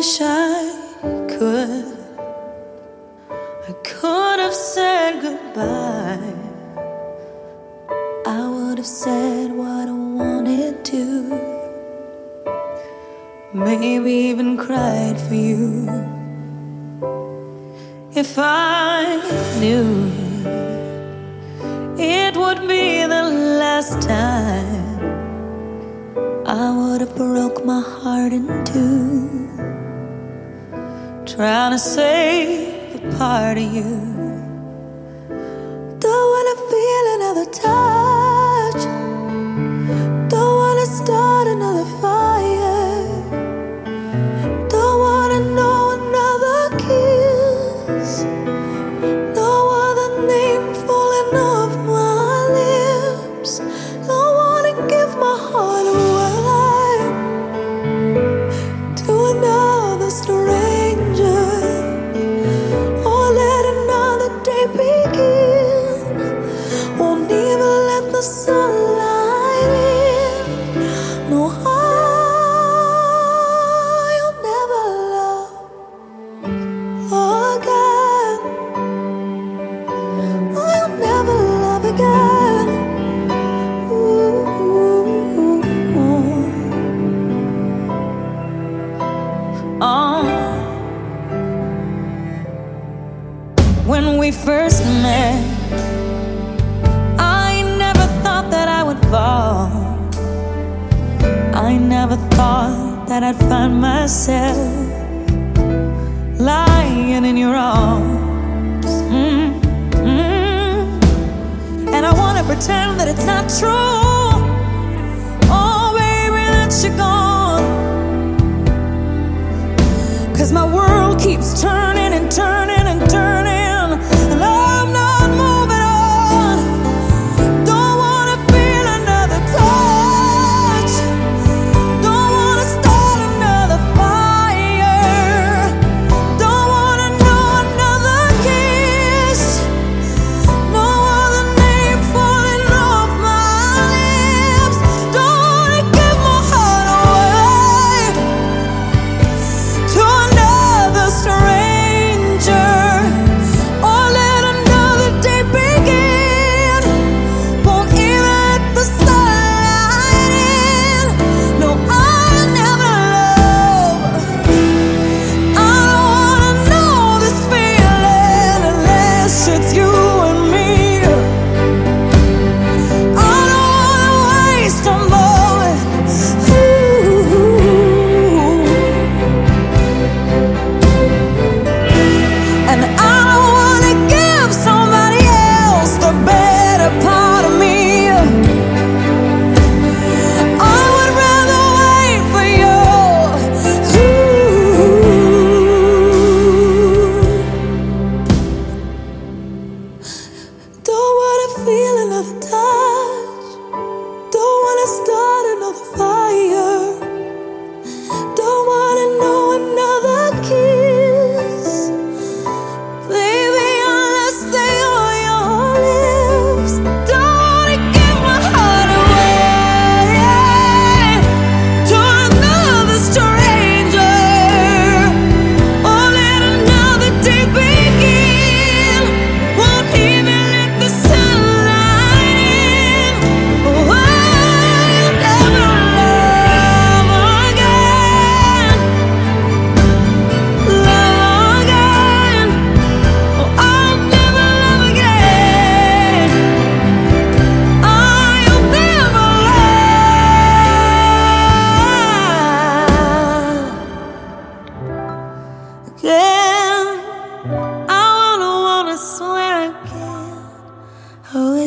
Wish I could. I could have said goodbye. I would have said what I wanted to. Maybe even cried for you. If I knew it would be the last time, I would have broke my heart in two. Trying to save a part of you. Don't wanna feel another touch. We first met, I never thought that I would fall. I never thought that I'd find myself lying in your arms. Mm, mm. And I wanna pretend that it's not true.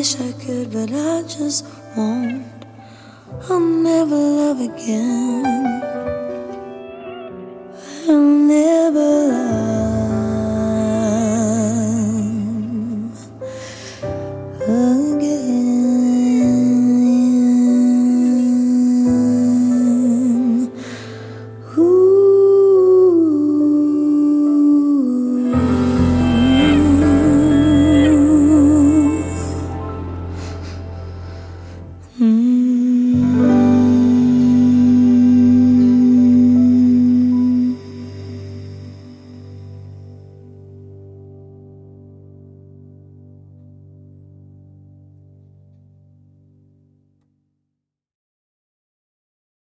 wish I could, but I just won't. I'll never love again.